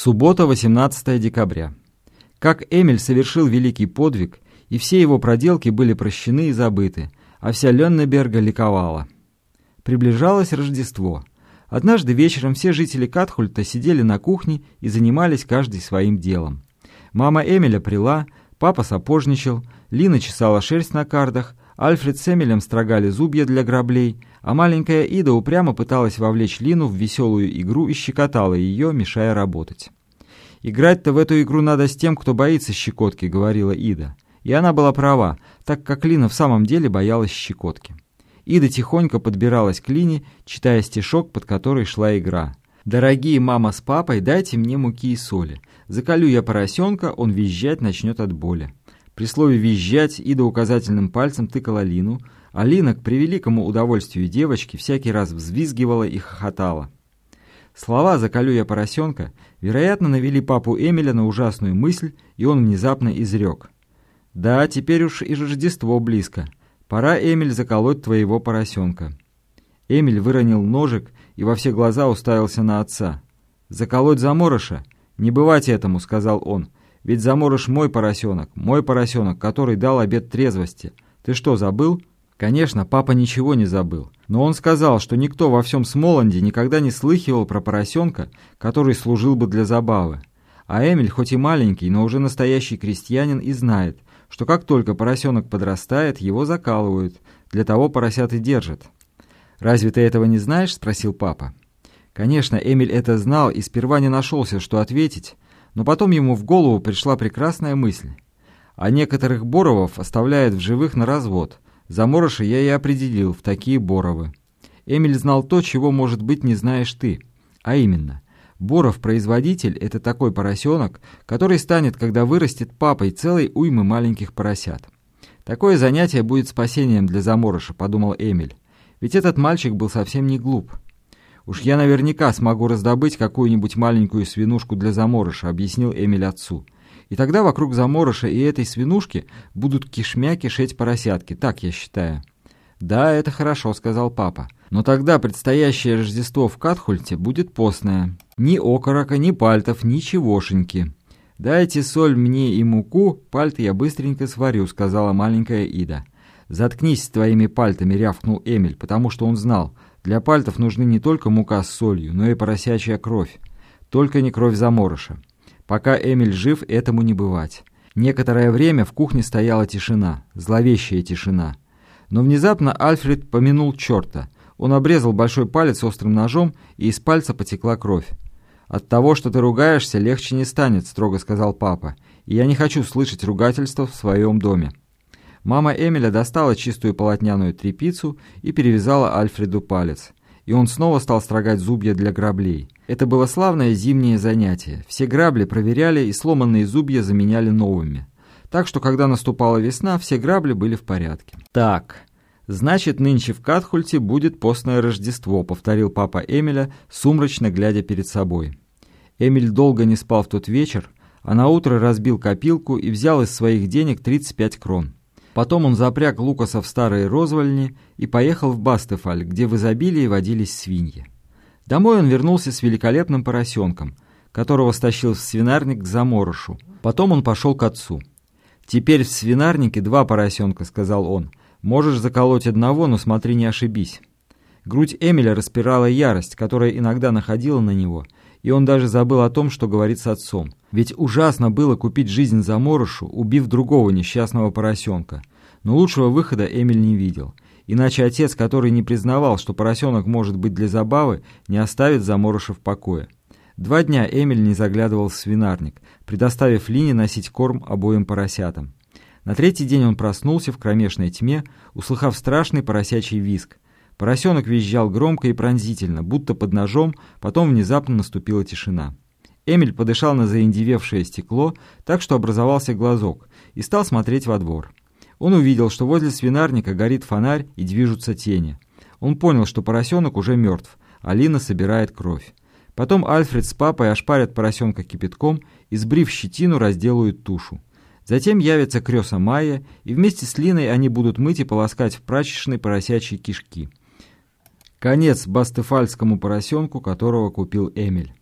Суббота, 18 декабря. Как Эмиль совершил великий подвиг, и все его проделки были прощены и забыты, а вся Леннеберга ликовала. Приближалось Рождество. Однажды вечером все жители Катхульта сидели на кухне и занимались каждый своим делом. Мама Эмиля прила, папа сапожничал, Лина чесала шерсть на кардах, Альфред с Эмилем строгали зубья для граблей, а маленькая Ида упрямо пыталась вовлечь Лину в веселую игру и щекотала ее, мешая работать. «Играть-то в эту игру надо с тем, кто боится щекотки», — говорила Ида. И она была права, так как Лина в самом деле боялась щекотки. Ида тихонько подбиралась к Лине, читая стишок, под который шла игра. «Дорогие мама с папой, дайте мне муки и соли. Заколю я поросенка, он визжать начнет от боли». При слове «визжать» Ида указательным пальцем тыкала Лину, а Лина, к превеликому удовольствию девочки, всякий раз взвизгивала и хохотала. Слова «заколю я поросенка» вероятно навели папу Эмиля на ужасную мысль, и он внезапно изрек. «Да, теперь уж и Рождество близко. Пора, Эмиль, заколоть твоего поросенка». Эмиль выронил ножик и во все глаза уставился на отца. «Заколоть заморыша? Не бывать этому», — сказал он. Ведь заморыш мой поросенок, мой поросенок, который дал обед трезвости. Ты что, забыл? Конечно, папа ничего не забыл. Но он сказал, что никто во всем Смоланде никогда не слыхивал про поросенка, который служил бы для забавы. А Эмиль, хоть и маленький, но уже настоящий крестьянин и знает, что как только поросенок подрастает, его закалывают. Для того поросят и держат. «Разве ты этого не знаешь?» – спросил папа. Конечно, Эмиль это знал и сперва не нашелся, что ответить, но потом ему в голову пришла прекрасная мысль. А некоторых боровов оставляют в живых на развод. Заморыши я и определил в такие боровы. Эмиль знал то, чего, может быть, не знаешь ты. А именно, боров-производитель – это такой поросенок, который станет, когда вырастет папой целой уймы маленьких поросят. Такое занятие будет спасением для заморыша, подумал Эмиль. Ведь этот мальчик был совсем не глуп. «Уж я наверняка смогу раздобыть какую-нибудь маленькую свинушку для заморыша», — объяснил Эмиль отцу. «И тогда вокруг заморыша и этой свинушки будут кишмя кишеть поросятки, так я считаю». «Да, это хорошо», — сказал папа. «Но тогда предстоящее Рождество в Катхульте будет постное. Ни окорока, ни пальтов, ничегошеньки». «Дайте соль мне и муку, пальты я быстренько сварю», — сказала маленькая Ида. «Заткнись с твоими пальтами», — рявкнул Эмиль, потому что он знал — для пальтов нужны не только мука с солью, но и поросячья кровь. Только не кровь заморыша. Пока Эмиль жив, этому не бывать. Некоторое время в кухне стояла тишина, зловещая тишина. Но внезапно Альфред помянул черта. Он обрезал большой палец острым ножом, и из пальца потекла кровь. «От того, что ты ругаешься, легче не станет», — строго сказал папа. «И я не хочу слышать ругательства в своем доме». Мама Эмиля достала чистую полотняную тряпицу и перевязала Альфреду палец. И он снова стал строгать зубья для граблей. Это было славное зимнее занятие. Все грабли проверяли и сломанные зубья заменяли новыми. Так что, когда наступала весна, все грабли были в порядке. «Так, значит, нынче в Катхульте будет постное Рождество», повторил папа Эмиля, сумрачно глядя перед собой. Эмиль долго не спал в тот вечер, а наутро разбил копилку и взял из своих денег 35 крон. Потом он запряг Лукаса в старые розвальни и поехал в Бастефаль, где в изобилии водились свиньи. Домой он вернулся с великолепным поросенком, которого стащил в свинарник к заморышу. Потом он пошел к отцу. «Теперь в свинарнике два поросенка», — сказал он. «Можешь заколоть одного, но смотри, не ошибись». Грудь Эмиля распирала ярость, которая иногда находила на него, и он даже забыл о том, что говорит с отцом. Ведь ужасно было купить жизнь заморышу, убив другого несчастного поросенка. Но лучшего выхода Эмиль не видел. Иначе отец, который не признавал, что поросенок может быть для забавы, не оставит заморыша в покое. Два дня Эмиль не заглядывал в свинарник, предоставив Лине носить корм обоим поросятам. На третий день он проснулся в кромешной тьме, услыхав страшный поросячий визг. Поросенок визжал громко и пронзительно, будто под ножом, потом внезапно наступила тишина. Эмиль подышал на заиндевевшее стекло, так что образовался глазок, и стал смотреть во двор. Он увидел, что возле свинарника горит фонарь и движутся тени. Он понял, что поросенок уже мертв, а Лина собирает кровь. Потом Альфред с папой ошпарят поросенка кипятком и, сбрив щетину, разделают тушу. Затем явится крёса Майя, и вместе с Линой они будут мыть и полоскать в прачечной поросячьи кишки. Конец бастефальскому поросенку, которого купил Эмиль.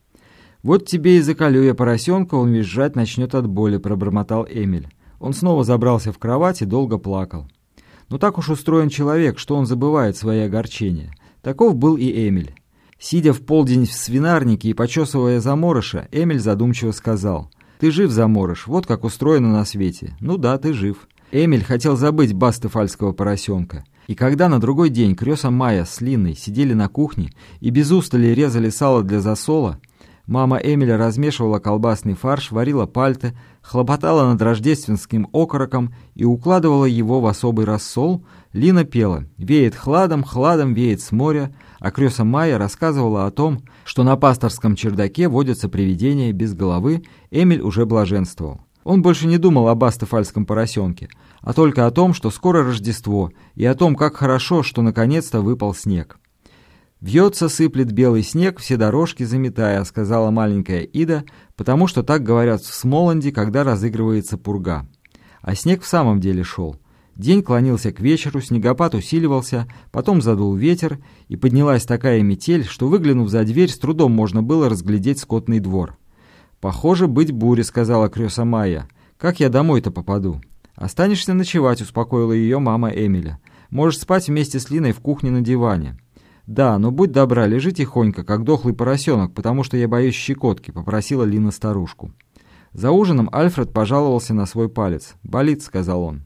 «Вот тебе и заколю я поросенка, он визжать начнет от боли», — пробормотал Эмиль. Он снова забрался в кровать и долго плакал. Но так уж устроен человек, что он забывает свои огорчения. Таков был и Эмиль. Сидя в полдень в свинарнике и почесывая заморыша, Эмиль задумчиво сказал, «Ты жив, заморыш, вот как устроено на свете. Ну да, ты жив». Эмиль хотел забыть бастефальского поросенка. И когда на другой день Крёса Майя с Линой сидели на кухне и без устали резали сало для засола, Мама Эмиля размешивала колбасный фарш, варила пальты, хлопотала над рождественским окороком и укладывала его в особый рассол. Лина пела «Веет хладом, хладом веет с моря», а Крёса Майя рассказывала о том, что на пасторском чердаке водятся привидения без головы, Эмиль уже блаженствовал. Он больше не думал об астефальском поросенке, а только о том, что скоро Рождество, и о том, как хорошо, что наконец-то выпал снег. «Вьется, сыплет белый снег, все дорожки заметая», — сказала маленькая Ида, потому что так говорят в Смоланде, когда разыгрывается пурга. А снег в самом деле шел. День клонился к вечеру, снегопад усиливался, потом задул ветер, и поднялась такая метель, что, выглянув за дверь, с трудом можно было разглядеть скотный двор. «Похоже, быть буря», — сказала Крёса Майя. «Как я домой-то попаду?» «Останешься ночевать», — успокоила ее мама Эмиля. «Можешь спать вместе с Линой в кухне на диване». «Да, но будь добра, лежи тихонько, как дохлый поросенок, потому что я боюсь щекотки», — попросила Лина старушку. За ужином Альфред пожаловался на свой палец. «Болит», — сказал он.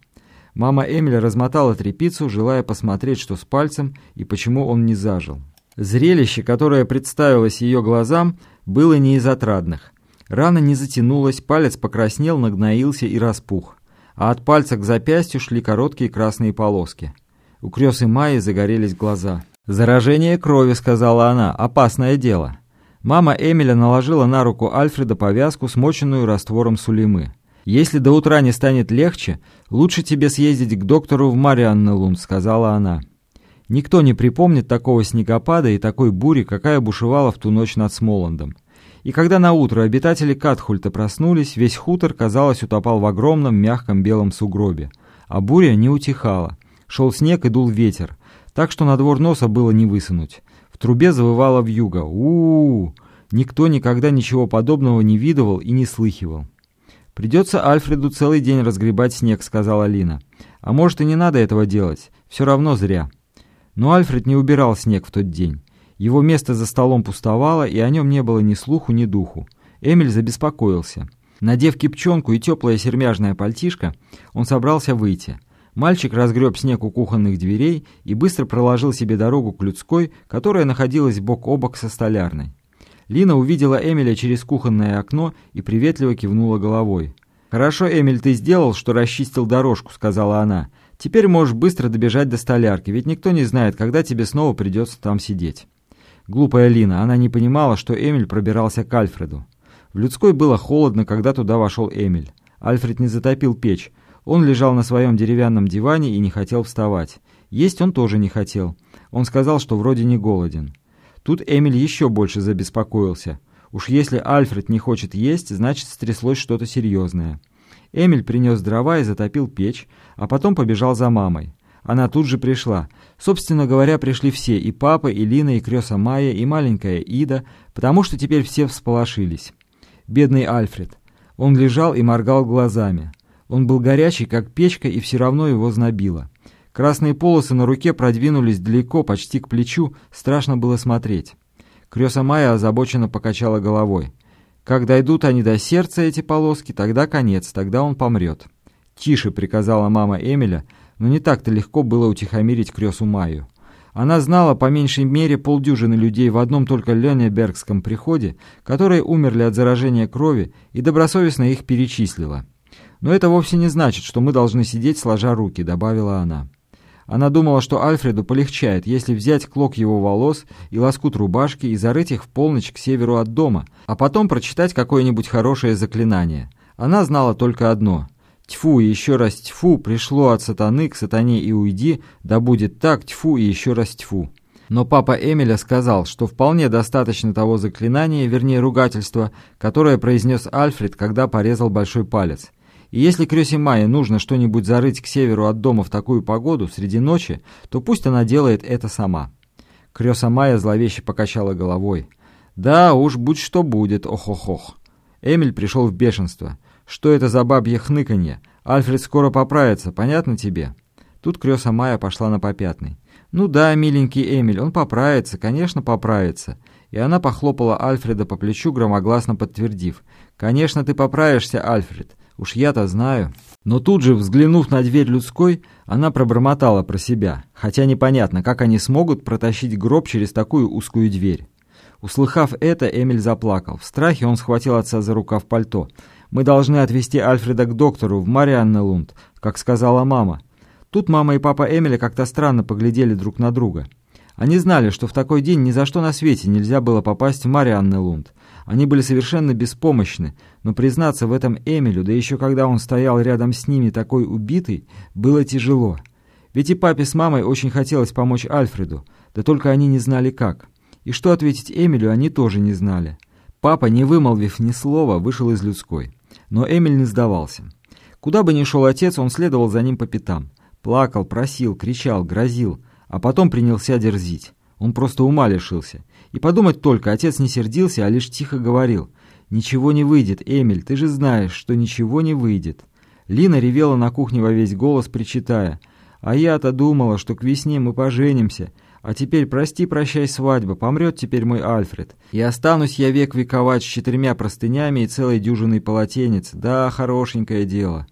Мама Эмиля размотала трепицу, желая посмотреть, что с пальцем и почему он не зажил. Зрелище, которое представилось ее глазам, было не из отрадных. Рана не затянулась, палец покраснел, нагноился и распух. А от пальца к запястью шли короткие красные полоски. У крёсы Майи загорелись глаза. «Заражение крови», — сказала она, — «опасное дело». Мама Эмиля наложила на руку Альфреда повязку, смоченную раствором сулеймы. «Если до утра не станет легче, лучше тебе съездить к доктору в Марианнелунд», — сказала она. Никто не припомнит такого снегопада и такой бури, какая бушевала в ту ночь над Смоландом. И когда наутро обитатели Катхульта проснулись, весь хутор, казалось, утопал в огромном мягком белом сугробе. А буря не утихала. Шел снег и дул ветер так что на двор носа было не высунуть. В трубе завывала вьюга. у у, -у! Никто никогда ничего подобного не видывал и не слыхивал. «Придется Альфреду целый день разгребать снег», — сказала Лина. «А может, и не надо этого делать. Все равно зря». Но Альфред не убирал снег в тот день. Его место за столом пустовало, и о нем не было ни слуху, ни духу. Эмиль забеспокоился. Надев кипчонку и теплое сермяжное пальтишко, он собрался выйти — Мальчик разгреб снег у кухонных дверей и быстро проложил себе дорогу к людской, которая находилась бок о бок со столярной. Лина увидела Эмиля через кухонное окно и приветливо кивнула головой. «Хорошо, Эмиль, ты сделал, что расчистил дорожку», — сказала она. «Теперь можешь быстро добежать до столярки, ведь никто не знает, когда тебе снова придется там сидеть». Глупая Лина, она не понимала, что Эмиль пробирался к Альфреду. В людской было холодно, когда туда вошел Эмиль. Альфред не затопил печь, он лежал на своем деревянном диване и не хотел вставать. Есть он тоже не хотел. Он сказал, что вроде не голоден. Тут Эмиль еще больше забеспокоился. Уж если Альфред не хочет есть, значит, стряслось что-то серьезное. Эмиль принес дрова и затопил печь, а потом побежал за мамой. Она тут же пришла. Собственно говоря, пришли все, и папа, и Лина, и Крёса Майя, и маленькая Ида, потому что теперь все всполошились. Бедный Альфред. Он лежал и моргал глазами. Он был горячий, как печка, и все равно его знобило. Красные полосы на руке продвинулись далеко, почти к плечу, страшно было смотреть. Крёса Майя озабоченно покачала головой. «Как дойдут они до сердца, эти полоски, тогда конец, тогда он помрет». «Тише», — приказала мама Эмиля, но не так-то легко было утихомирить Крёсу Майю. Она знала по меньшей мере полдюжины людей в одном только Ленебергском приходе, которые умерли от заражения крови и добросовестно их перечислила. «Но это вовсе не значит, что мы должны сидеть сложа руки», — добавила она. Она думала, что Альфреду полегчает, если взять клок его волос и лоскут рубашки и зарыть их в полночь к северу от дома, а потом прочитать какое-нибудь хорошее заклинание. Она знала только одно. «Тьфу и еще раз тьфу, пришло от сатаны к сатане и уйди, да будет так, тьфу и еще раз тьфу». Но папа Эмиля сказал, что вполне достаточно того заклинания, вернее ругательства, которое произнес Альфред, когда порезал большой палец. И если Крёсе Майе нужно что-нибудь зарыть к северу от дома в такую погоду, среди ночи, то пусть она делает это сама. Крёса Майя зловеще покачала головой. «Да уж, будь что будет, ох-ох-ох». Эмиль пришел в бешенство. «Что это за бабье хныканье? Альфред скоро поправится, понятно тебе?» Тут крёса Майя пошла на попятный. «Ну да, миленький Эмиль, он поправится, конечно, поправится». И она похлопала Альфреда по плечу, громогласно подтвердив. «Конечно, ты поправишься, Альфред. Уж я-то знаю». Но тут же, взглянув на дверь людской, она пробормотала про себя, хотя непонятно, как они смогут протащить гроб через такую узкую дверь. Услыхав это, Эмиль заплакал. В страхе он схватил отца за рукав пальто. «Мы должны отвезти Альфреда к доктору в Марианнелунд, как сказала мама». Тут мама и папа Эмиля как-то странно поглядели друг на друга. Они знали, что в такой день ни за что на свете нельзя было попасть в Марианнелунд. Они были совершенно беспомощны, но признаться в этом Эмилю, да еще когда он стоял рядом с ними такой убитый, было тяжело. Ведь и папе с мамой очень хотелось помочь Альфреду, да только они не знали как. И что ответить Эмилю, они тоже не знали. Папа, не вымолвив ни слова, вышел из людской. Но Эмиль не сдавался. Куда бы ни шел отец, он следовал за ним по пятам. Плакал, просил, кричал, грозил, а потом принялся дерзить. Он просто ума лишился. И подумать только, отец не сердился, а лишь тихо говорил. «Ничего не выйдет, Эмиль, ты же знаешь, что ничего не выйдет». Лина ревела на кухне во весь голос, причитая. «А я-то думала, что к весне мы поженимся, а теперь прости-прощай свадьба, помрет теперь мой Альфред. И останусь я век вековать с четырьмя простынями и целой дюжиной полотенец. Да, хорошенькое дело».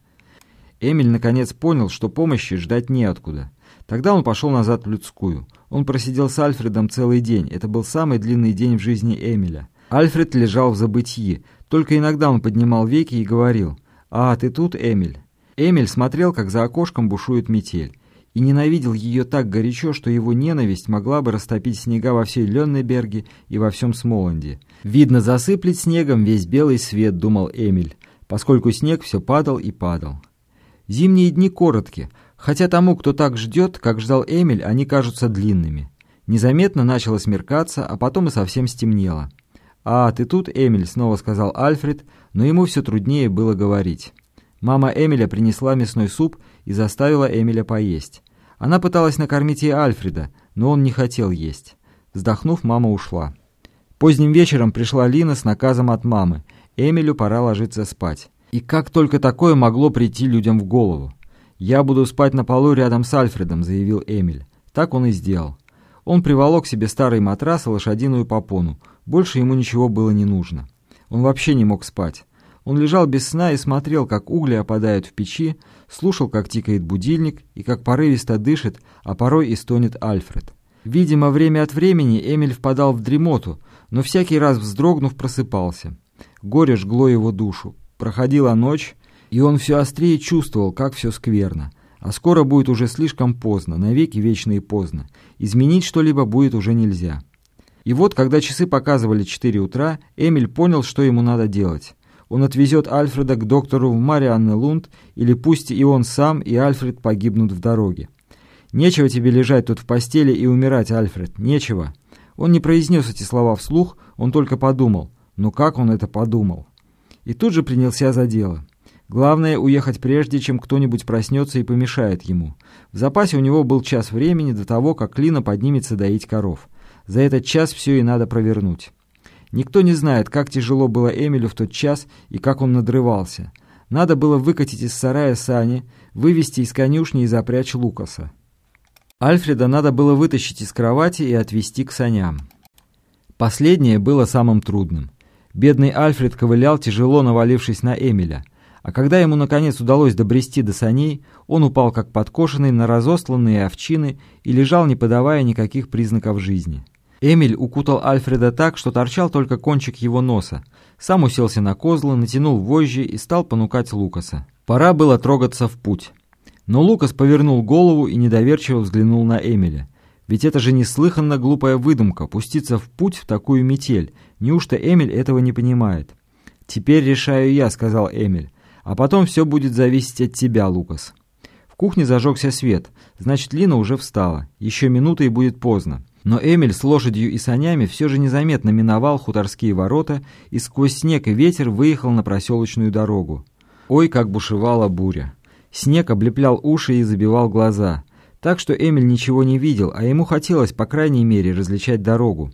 Эмиль наконец понял, что помощи ждать неоткуда. Тогда он пошел назад в людскую. Он просидел с Альфредом целый день. Это был самый длинный день в жизни Эмиля. Альфред лежал в забытии. Только иногда он поднимал веки и говорил «А, ты тут, Эмиль?» Эмиль смотрел, как за окошком бушует метель и ненавидел ее так горячо, что его ненависть могла бы растопить снега во всей Леннеберге и во всем Смоланде. «Видно, засыплет снегом весь белый свет», — думал Эмиль, поскольку снег все падал и падал. Зимние дни короткие, хотя тому, кто так ждет, как ждал Эмиль, они кажутся длинными. Незаметно начало смеркаться, а потом и совсем стемнело. «А, ты тут, Эмиль?» — снова сказал Альфред, но ему все труднее было говорить. Мама Эмиля принесла мясной суп и заставила Эмиля поесть. Она пыталась накормить и Альфреда, но он не хотел есть. Вздохнув, мама ушла. Поздним вечером пришла Лина с наказом от мамы. Эмилю пора ложиться спать. И как только такое могло прийти людям в голову? «Я буду спать на полу рядом с Альфредом», — заявил Эмиль. Так он и сделал. Он приволок себе старый матрас и лошадиную попону. Больше ему ничего было не нужно. Он вообще не мог спать. Он лежал без сна и смотрел, как угли опадают в печи, слушал, как тикает будильник и как порывисто дышит, а порой и стонет Альфред. Видимо, время от времени Эмиль впадал в дремоту, но всякий раз вздрогнув просыпался. Горе жгло его душу. Проходила ночь, и он все острее чувствовал, как все скверно. А скоро будет уже слишком поздно, навеки вечно и поздно. Изменить что-либо будет уже нельзя. И вот, когда часы показывали 4 утра, Эмиль понял, что ему надо делать. Он отвезет Альфреда к доктору в Марианне Лунд, или пусть и он сам, и Альфред погибнут в дороге. «Нечего тебе лежать тут в постели и умирать, Альфред, нечего». Он не произнес эти слова вслух, он только подумал. Но как он это подумал? И тут же принялся за дело. Главное — уехать прежде, чем кто-нибудь проснется и помешает ему. В запасе у него был час времени до того, как Лина поднимется доить коров. За этот час все и надо провернуть. Никто не знает, как тяжело было Эмилю в тот час и как он надрывался. Надо было выкатить из сарая сани, вывести из конюшни и запрячь Лукаса. Альфреда надо было вытащить из кровати и отвезти к саням. Последнее было самым трудным. Бедный Альфред ковылял, тяжело навалившись на Эмиля. А когда ему наконец удалось добрести до саней, он упал как подкошенный на разосланные овчины и лежал, не подавая никаких признаков жизни. Эмиль укутал Альфреда так, что торчал только кончик его носа. Сам уселся на козлы, натянул вожжи и стал понукать Лукаса. Пора было трогаться в путь. Но Лукас повернул голову и недоверчиво взглянул на Эмиля. Ведь это же неслыханно глупая выдумка — пуститься в путь в такую метель. Неужто Эмиль этого не понимает? «Теперь решаю я», — сказал Эмиль. «А потом все будет зависеть от тебя, Лукас». В кухне зажегся свет. Значит, Лина уже встала. Еще минута и будет поздно. Но Эмиль с лошадью и санями все же незаметно миновал хуторские ворота и сквозь снег и ветер выехал на проселочную дорогу. Ой, как бушевала буря! Снег облеплял уши и забивал глаза. Так что Эмиль ничего не видел, а ему хотелось, по крайней мере, различать дорогу.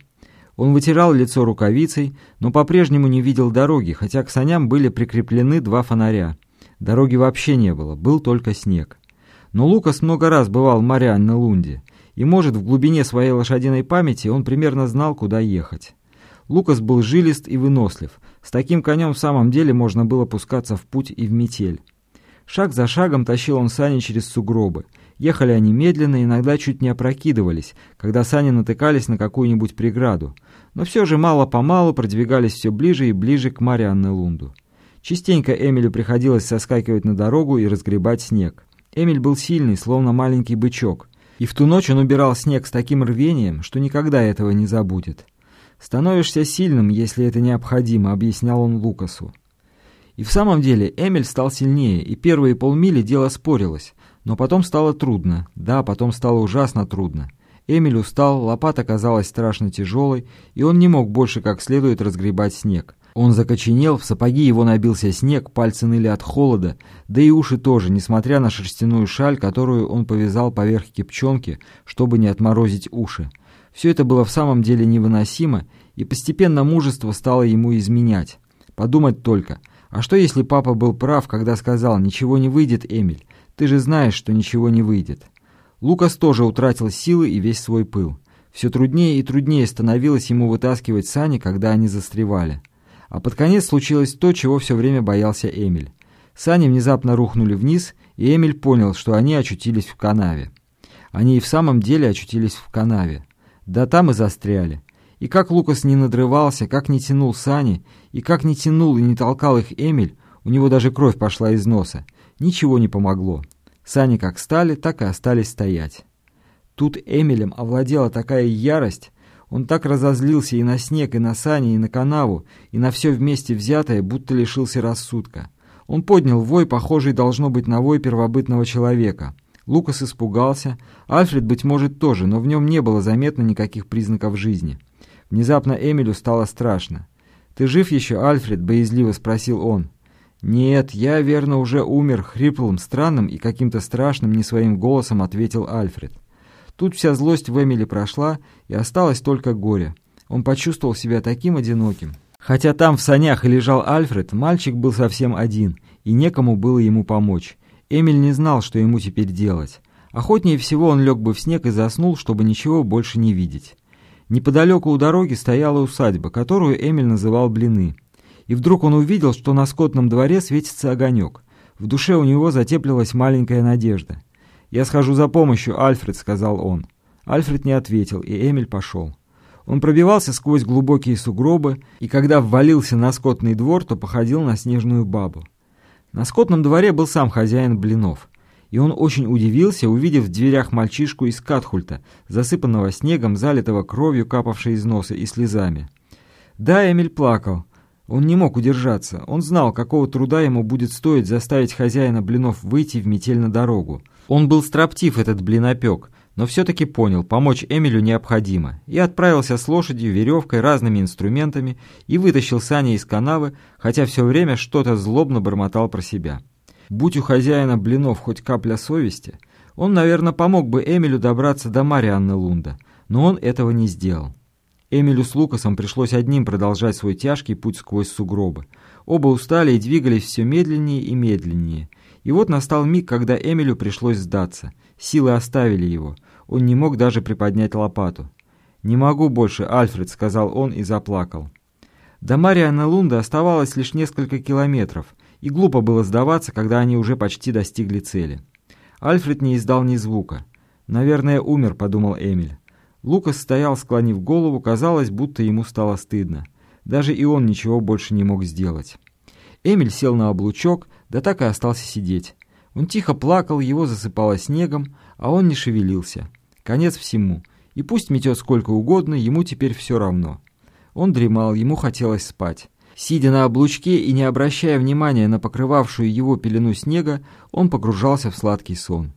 Он вытирал лицо рукавицей, но по-прежнему не видел дороги, хотя к саням были прикреплены два фонаря. Дороги вообще не было, был только снег. Но Лукас много раз бывал в Марианне Лунде, и, может, в глубине своей лошадиной памяти он примерно знал, куда ехать. Лукас был жилист и вынослив. С таким конем в самом деле можно было пускаться в путь и в метель. Шаг за шагом тащил он сани через сугробы. Ехали они медленно, иногда чуть не опрокидывались, когда сани натыкались на какую-нибудь преграду. Но все же мало-помалу продвигались все ближе и ближе к Марианне Лунду. Частенько Эмилю приходилось соскакивать на дорогу и разгребать снег. Эмиль был сильный, словно маленький бычок. И в ту ночь он убирал снег с таким рвением, что никогда этого не забудет. «Становишься сильным, если это необходимо», — объяснял он Лукасу. И в самом деле Эмиль стал сильнее, и первые полмили дело спорилось. Но потом стало трудно. Да, потом стало ужасно трудно. Эмиль устал, лопата казалась страшно тяжелой, и он не мог больше как следует разгребать снег. Он закоченел, в сапоги его набился снег, пальцы ныли от холода, да и уши тоже, несмотря на шерстяную шаль, которую он повязал поверх кипчонки, чтобы не отморозить уши. Все это было в самом деле невыносимо, и постепенно мужество стало ему изменять. Подумать только – а что, если папа был прав, когда сказал «Ничего не выйдет, Эмиль? Ты же знаешь, что ничего не выйдет». Лукас тоже утратил силы и весь свой пыл. Все труднее и труднее становилось ему вытаскивать сани, когда они застревали. А под конец случилось то, чего все время боялся Эмиль. Сани внезапно рухнули вниз, и Эмиль понял, что они очутились в канаве. Они и в самом деле очутились в канаве. Да там и застряли. И как Лукас не надрывался, как не тянул сани, и как не тянул и не толкал их Эмиль, у него даже кровь пошла из носа. Ничего не помогло. Сани как стали, так и остались стоять. Тут Эмилем овладела такая ярость, он так разозлился и на снег, и на сани, и на канаву, и на все вместе взятое, будто лишился рассудка. Он поднял вой, похожий должно быть на вой первобытного человека. Лукас испугался, Альфред, быть может, тоже, но в нем не было заметно никаких признаков жизни. Внезапно Эмилю стало страшно. «Ты жив еще, Альфред?» — боязливо спросил он. «Нет, я, верно, уже умер», — хриплым, странным и каким-то страшным не своим голосом ответил Альфред. Тут вся злость в Эмиле прошла, и осталось только горе. Он почувствовал себя таким одиноким. Хотя там в санях и лежал Альфред, мальчик был совсем один, и некому было ему помочь. Эмиль не знал, что ему теперь делать. Охотнее всего он лег бы в снег и заснул, чтобы ничего больше не видеть. Неподалеку у дороги стояла усадьба, которую Эмиль называл Блины. И вдруг он увидел, что на скотном дворе светится огонек. В душе у него затеплилась маленькая надежда. «Я схожу за помощью, Альфред», — сказал он. Альфред не ответил, и Эмиль пошел. Он пробивался сквозь глубокие сугробы, и когда ввалился на скотный двор, то походил на снежную бабу. На скотном дворе был сам хозяин блинов и он очень удивился, увидев в дверях мальчишку из Катхульта, засыпанного снегом, залитого кровью, капавшей из носа и слезами. Да, Эмиль плакал. Он не мог удержаться. Он знал, какого труда ему будет стоить заставить хозяина блинов выйти в метель на дорогу. Он был строптив, этот блинопек, но все-таки понял, помочь Эмилю необходимо, и отправился с лошадью, веревкой, разными инструментами и вытащил сани из канавы, хотя все время что-то злобно бормотал про себя. Будь у хозяина блинов хоть капля совести, он, наверное, помог бы Эмилю добраться до Марианны Лунда, но он этого не сделал. Эмилю с Лукасом пришлось одним продолжать свой тяжкий путь сквозь сугробы. Оба устали и двигались все медленнее и медленнее. И вот настал миг, когда Эмилю пришлось сдаться. Силы оставили его. Он не мог даже приподнять лопату. «Не могу больше, Альфред», — сказал он и заплакал. До Марианны Лунда оставалось лишь несколько километров — и глупо было сдаваться, когда они уже почти достигли цели. Альфред не издал ни звука. «Наверное, умер», — подумал Эмиль. Лукас стоял, склонив голову, казалось, будто ему стало стыдно. Даже и он ничего больше не мог сделать. Эмиль сел на облучок, да так и остался сидеть. Он тихо плакал, его засыпало снегом, а он не шевелился. Конец всему. И пусть метет сколько угодно, ему теперь все равно. Он дремал, ему хотелось спать. Сидя на облучке и не обращая внимания на покрывавшую его пелену снега, он погружался в сладкий сон.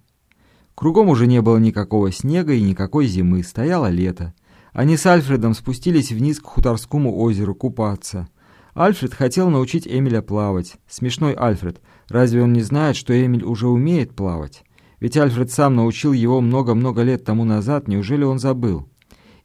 Кругом уже не было никакого снега и никакой зимы, стояло лето. Они с Альфредом спустились вниз к Хуторскому озеру купаться. Альфред хотел научить Эмиля плавать. Смешной Альфред. Разве он не знает, что Эмиль уже умеет плавать? Ведь Альфред сам научил его много-много лет тому назад, неужели он забыл?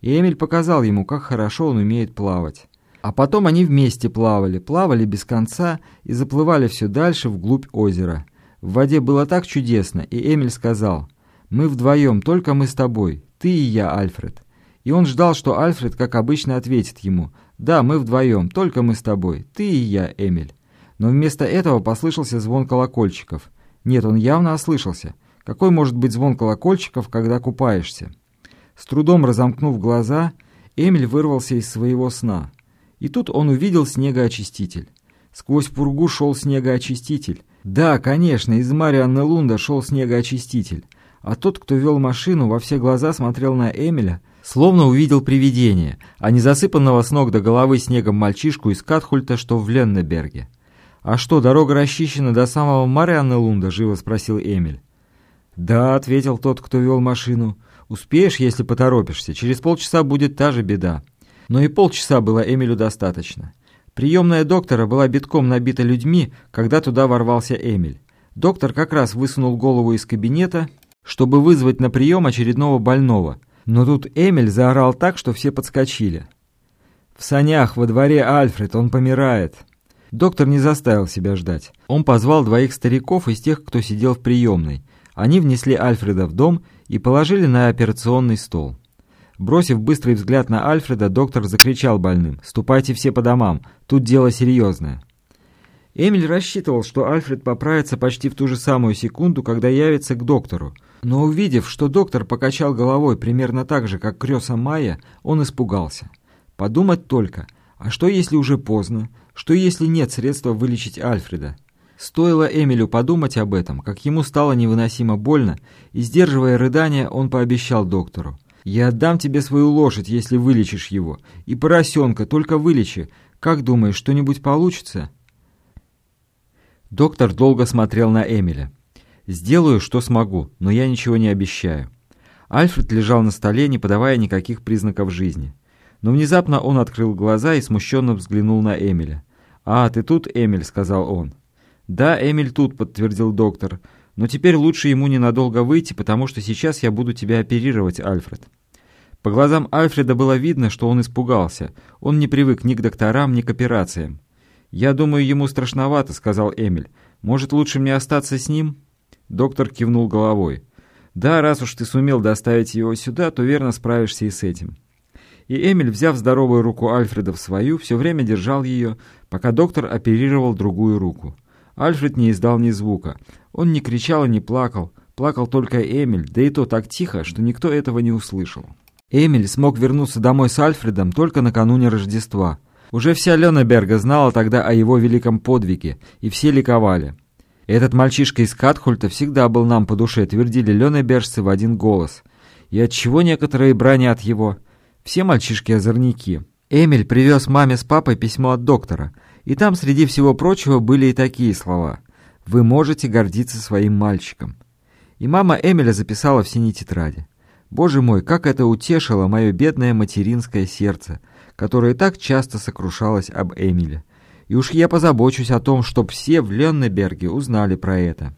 и Эмиль показал ему, как хорошо он умеет плавать. А потом они вместе плавали, плавали без конца и заплывали все дальше вглубь озера. В воде было так чудесно, и Эмиль сказал, «Мы вдвоем, только мы с тобой, ты и я, Альфред». И он ждал, что Альфред, как обычно, ответит ему, «Да, мы вдвоем, только мы с тобой, ты и я, Эмиль». Но вместо этого послышался звон колокольчиков. Нет, он явно ослышался. Какой может быть звон колокольчиков, когда купаешься? С трудом разомкнув глаза, Эмиль вырвался из своего сна. И тут он увидел снегоочиститель. Сквозь пургу шел снегоочиститель. Да, конечно, из Марианны Лунда шел снегоочиститель. А тот, кто вел машину, во все глаза смотрел на Эмиля, словно увидел привидение, а не засыпанного с ног до головы снегом мальчишку из Катхульта, что в Леннеберге. «А что, дорога расчищена до самого Марианны Лунда?» — живо спросил Эмиль. «Да», — ответил тот, кто вел машину. «Успеешь, если поторопишься. Через полчаса будет та же беда». Но и полчаса было Эмилю достаточно. Приемная доктора была битком набита людьми, когда туда ворвался Эмиль. Доктор как раз высунул голову из кабинета, чтобы вызвать на прием очередного больного. Но тут Эмиль заорал так, что все подскочили. «В санях во дворе Альфред, он помирает!» Доктор не заставил себя ждать. Он позвал двоих стариков из тех, кто сидел в приемной. Они внесли Альфреда в дом и положили на операционный стол. Бросив быстрый взгляд на Альфреда, доктор закричал больным «Ступайте все по домам, тут дело серьезное». Эмиль рассчитывал, что Альфред поправится почти в ту же самую секунду, когда явится к доктору. Но увидев, что доктор покачал головой примерно так же, как Крёса Майя, он испугался. Подумать только, а что если уже поздно? Что если нет средства вылечить Альфреда? Стоило Эмилю подумать об этом, как ему стало невыносимо больно, и, сдерживая рыдания, он пообещал доктору. «Я отдам тебе свою лошадь, если вылечишь его. И поросенка, только вылечи. Как думаешь, что-нибудь получится?» Доктор долго смотрел на Эмиля. «Сделаю, что смогу, но я ничего не обещаю». Альфред лежал на столе, не подавая никаких признаков жизни. Но внезапно он открыл глаза и смущенно взглянул на Эмиля. «А, ты тут, Эмиль?» — сказал он. «Да, Эмиль тут», — подтвердил доктор. «Но теперь лучше ему ненадолго выйти, потому что сейчас я буду тебя оперировать, Альфред». По глазам Альфреда было видно, что он испугался. Он не привык ни к докторам, ни к операциям. «Я думаю, ему страшновато», — сказал Эмиль. «Может, лучше мне остаться с ним?» Доктор кивнул головой. «Да, раз уж ты сумел доставить его сюда, то верно справишься и с этим». И Эмиль, взяв здоровую руку Альфреда в свою, все время держал ее, пока доктор оперировал другую руку. Альфред не издал ни звука. Он не кричал и не плакал. Плакал только Эмиль, да и то так тихо, что никто этого не услышал. Эмиль смог вернуться домой с Альфредом только накануне Рождества. Уже вся Ленеберга знала тогда о его великом подвиге, и все ликовали. «Этот мальчишка из Катхульта всегда был нам по душе», — твердили ленебержцы в один голос. «И отчего некоторые бронят его?» Все мальчишки озорники. Эмиль привез маме с папой письмо от доктора — и там среди всего прочего были и такие слова. «Вы можете гордиться своим мальчиком». И мама Эмиля записала в синей тетради. «Боже мой, как это утешило мое бедное материнское сердце, которое так часто сокрушалось об Эмиле. И уж я позабочусь о том, чтоб все в Леннеберге узнали про это».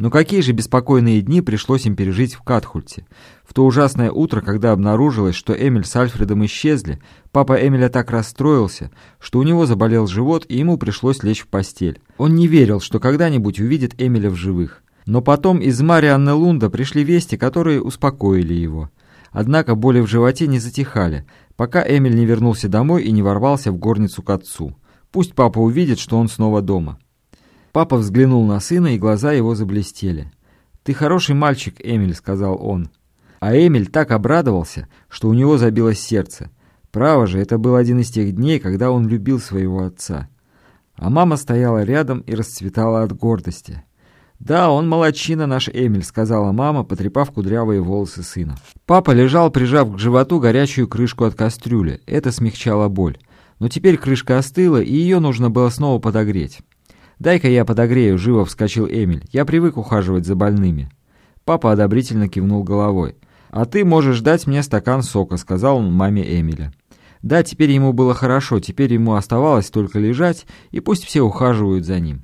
Но какие же беспокойные дни пришлось им пережить в Катхульте. В то ужасное утро, когда обнаружилось, что Эмиль с Альфредом исчезли, папа Эмиля так расстроился, что у него заболел живот, и ему пришлось лечь в постель. Он не верил, что когда-нибудь увидит Эмиля в живых. Но потом из Марианны Лунда пришли вести, которые успокоили его. Однако боли в животе не затихали, пока Эмиль не вернулся домой и не ворвался в горницу к отцу. Пусть папа увидит, что он снова дома. Папа взглянул на сына, и глаза его заблестели. «Ты хороший мальчик, Эмиль», — сказал он. А Эмиль так обрадовался, что у него забилось сердце. Право же, это был один из тех дней, когда он любил своего отца. А мама стояла рядом и расцветала от гордости. «Да, он молодчина наш Эмиль», — сказала мама, потрепав кудрявые волосы сына. Папа лежал, прижав к животу горячую крышку от кастрюли. Это смягчало боль. Но теперь крышка остыла, и ее нужно было снова подогреть. «Дай-ка я подогрею», — живо вскочил Эмиль. «Я привык ухаживать за больными». Папа одобрительно кивнул головой. «А ты можешь дать мне стакан сока», — сказал он маме Эмиля. Да, теперь ему было хорошо, теперь ему оставалось только лежать, и пусть все ухаживают за ним.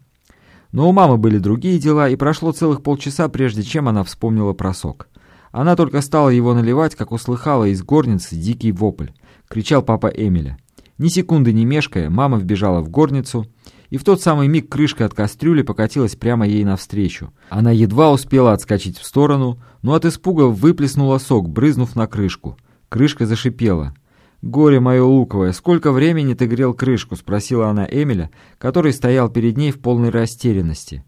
Но у мамы были другие дела, и прошло целых полчаса, прежде чем она вспомнила про сок. Она только стала его наливать, как услыхала из горницы дикий вопль. Кричал папа Эмиля. Ни секунды не мешкая, мама вбежала в горницу, и в тот самый миг крышка от кастрюли покатилась прямо ей навстречу. Она едва успела отскочить в сторону, но от испуга выплеснула сок, брызнув на крышку. Крышка зашипела. «Горе мое луковое, сколько времени ты грел крышку?» — спросила она Эмиля, который стоял перед ней в полной растерянности.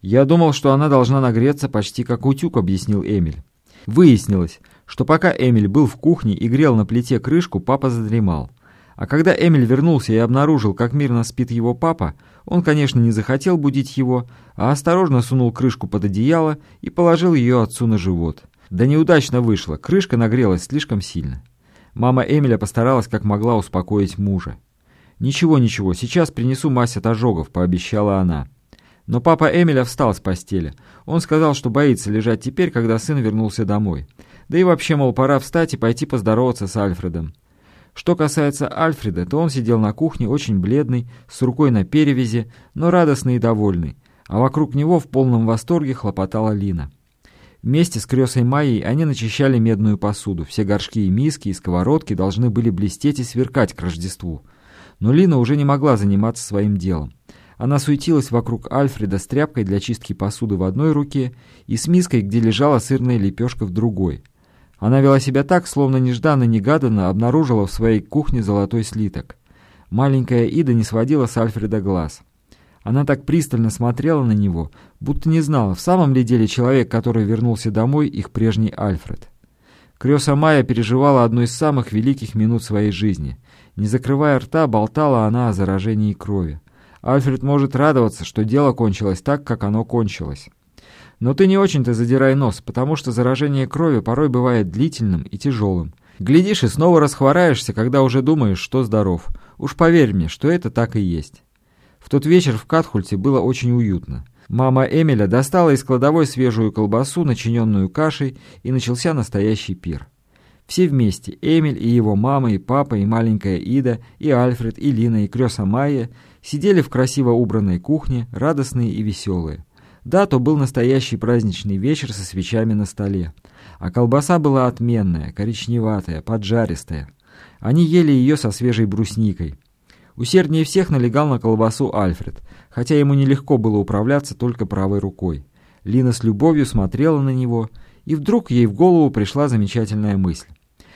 «Я думал, что она должна нагреться почти как утюг», — объяснил Эмиль. Выяснилось, что пока Эмиль был в кухне и грел на плите крышку, папа задремал. А когда Эмиль вернулся и обнаружил, как мирно спит его папа, он, конечно, не захотел будить его, а осторожно сунул крышку под одеяло и положил ее отцу на живот. Да неудачно вышло, крышка нагрелась слишком сильно. Мама Эмиля постаралась как могла успокоить мужа. «Ничего, ничего, сейчас принесу мазь от ожогов», — пообещала она. Но папа Эмиля встал с постели. Он сказал, что боится лежать теперь, когда сын вернулся домой. Да и вообще, мол, пора встать и пойти поздороваться с Альфредом. Что касается Альфреда, то он сидел на кухне очень бледный, с рукой на перевязи, но радостный и довольный, а вокруг него в полном восторге хлопотала Лина. Вместе с крёсой Майей они начищали медную посуду. Все горшки и миски и сковородки должны были блестеть и сверкать к Рождеству. Но Лина уже не могла заниматься своим делом. Она суетилась вокруг Альфреда с тряпкой для чистки посуды в одной руке и с миской, где лежала сырная лепешка в другой. Она вела себя так, словно нежданно-негаданно обнаружила в своей кухне золотой слиток. Маленькая Ида не сводила с Альфреда глаз. Она так пристально смотрела на него, будто не знала, в самом ли деле человек, который вернулся домой, их прежний Альфред. Крёса Майя переживала одну из самых великих минут своей жизни. Не закрывая рта, болтала она о заражении крови. Альфред может радоваться, что дело кончилось так, как оно кончилось. Но ты не очень-то задирай нос, потому что заражение крови порой бывает длительным и тяжелым. Глядишь и снова расхвораешься, когда уже думаешь, что здоров. Уж поверь мне, что это так и есть. В тот вечер в Катхульте было очень уютно. Мама Эмиля достала из кладовой свежую колбасу, начиненную кашей, и начался настоящий пир. Все вместе, Эмиль и его мама, и папа, и маленькая Ида, и Альфред, и Лина, и Крёса Майя, сидели в красиво убранной кухне, радостные и веселые. Да, то был настоящий праздничный вечер со свечами на столе. А колбаса была отменная, коричневатая, поджаристая. Они ели ее со свежей брусникой. Усерднее всех налегал на колбасу Альфред, хотя ему нелегко было управляться только правой рукой. Лина с любовью смотрела на него, и вдруг ей в голову пришла замечательная мысль.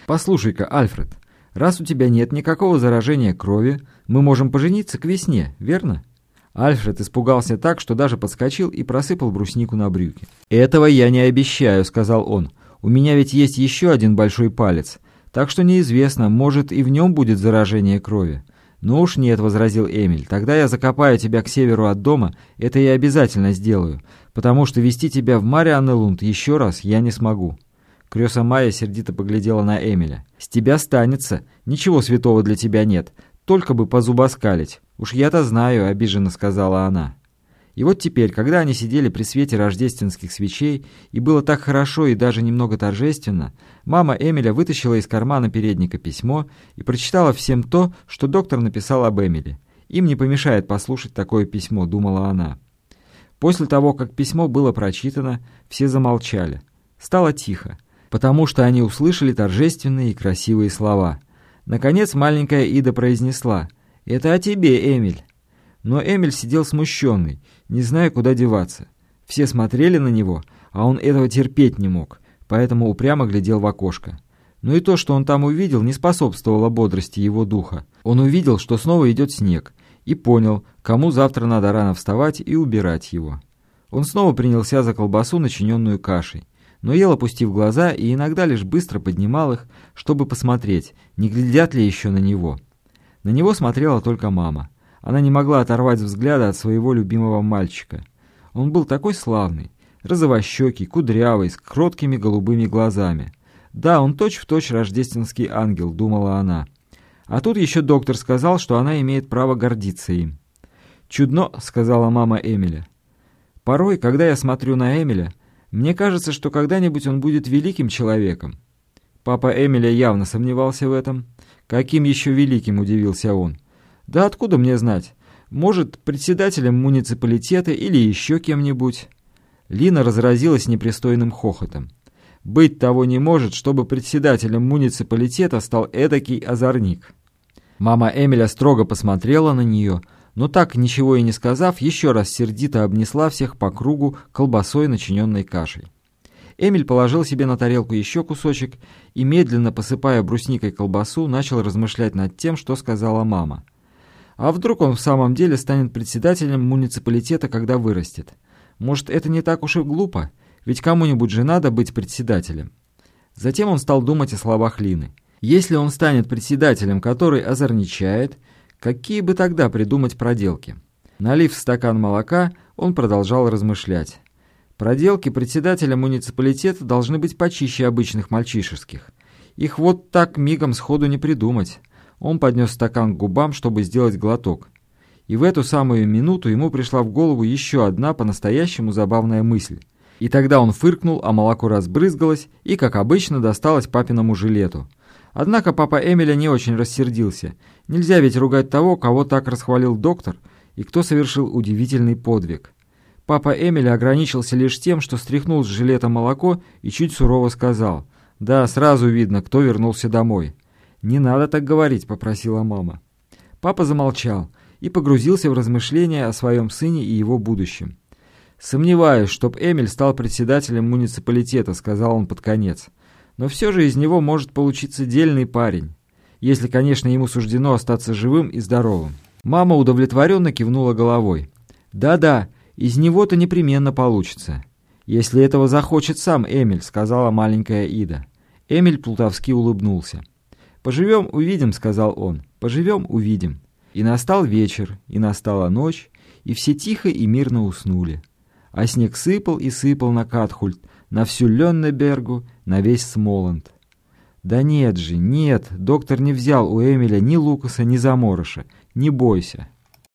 «Послушай-ка, Альфред, раз у тебя нет никакого заражения крови, мы можем пожениться к весне, верно?» Альфред испугался так, что даже подскочил и просыпал бруснику на брюки. «Этого я не обещаю», — сказал он. «У меня ведь есть еще один большой палец, так что неизвестно, может и в нем будет заражение крови». «Ну уж нет», — возразил Эмиль, — «тогда я закопаю тебя к северу от дома, это я обязательно сделаю, потому что вести тебя в Марианнелунд еще раз я не смогу». Крёса Майя сердито поглядела на Эмиля. «С тебя станется. Ничего святого для тебя нет. Только бы позубоскалить. Уж я-то знаю», — обиженно сказала она. И вот теперь, когда они сидели при свете рождественских свечей, и было так хорошо и даже немного торжественно, мама Эмиля вытащила из кармана передника письмо и прочитала всем то, что доктор написал об Эмиле. «Им не помешает послушать такое письмо», — думала она. После того, как письмо было прочитано, все замолчали. Стало тихо, потому что они услышали торжественные и красивые слова — Наконец маленькая Ида произнесла «Это о тебе, Эмиль». Но Эмиль сидел смущенный, не зная, куда деваться. Все смотрели на него, а он этого терпеть не мог, поэтому упрямо глядел в окошко. Но и то, что он там увидел, не способствовало бодрости его духа. Он увидел, что снова идет снег, и понял, кому завтра надо рано вставать и убирать его. Он снова принялся за колбасу, начиненную кашей но ел, опустив глаза, и иногда лишь быстро поднимал их, чтобы посмотреть, не глядят ли еще на него. На него смотрела только мама. Она не могла оторвать взгляда от своего любимого мальчика. Он был такой славный, розовощекий, кудрявый, с кроткими голубыми глазами. Да, он точь-в-точь точь рождественский ангел, думала она. А тут еще доктор сказал, что она имеет право гордиться им. «Чудно», — сказала мама Эмиля. «Порой, когда я смотрю на Эмиля, мне кажется, что когда-нибудь он будет великим человеком. Папа Эмиля явно сомневался в этом. Каким еще великим, удивился он. Да откуда мне знать? Может, председателем муниципалитета или еще кем-нибудь? Лина разразилась непристойным хохотом. Быть того не может, чтобы председателем муниципалитета стал эдакий озорник. Мама Эмиля строго посмотрела на нее, но так, ничего и не сказав, еще раз сердито обнесла всех по кругу колбасой, начиненной кашей. Эмиль положил себе на тарелку еще кусочек и, медленно посыпая брусникой колбасу, начал размышлять над тем, что сказала мама. А вдруг он в самом деле станет председателем муниципалитета, когда вырастет? Может, это не так уж и глупо? Ведь кому-нибудь же надо быть председателем. Затем он стал думать о словах Лины. Если он станет председателем, который озорничает, какие бы тогда придумать проделки? Налив стакан молока, он продолжал размышлять. Проделки председателя муниципалитета должны быть почище обычных мальчишеских. Их вот так мигом сходу не придумать. Он поднес стакан к губам, чтобы сделать глоток. И в эту самую минуту ему пришла в голову еще одна по-настоящему забавная мысль. И тогда он фыркнул, а молоко разбрызгалось и, как обычно, досталось папиному жилету. Однако папа Эмиля не очень рассердился. Нельзя ведь ругать того, кого так расхвалил доктор, и кто совершил удивительный подвиг. Папа Эмили ограничился лишь тем, что стряхнул с жилета молоко и чуть сурово сказал. «Да, сразу видно, кто вернулся домой». «Не надо так говорить», — попросила мама. Папа замолчал и погрузился в размышления о своем сыне и его будущем. «Сомневаюсь, чтоб Эмиль стал председателем муниципалитета», — сказал он под конец. «Но все же из него может получиться дельный парень, если, конечно, ему суждено остаться живым и здоровым». Мама удовлетворенно кивнула головой. «Да-да, из него-то непременно получится. Если этого захочет сам Эмиль, сказала маленькая Ида. Эмиль плутовски улыбнулся. «Поживем, увидим», — сказал он. «Поживем, увидим». И настал вечер, и настала ночь, и все тихо и мирно уснули. А снег сыпал и сыпал на Катхульт, на всю Леннебергу, на весь Смоланд. Да нет же, нет, доктор не взял у Эмиля ни Лукаса, ни Заморыша. Не бойся.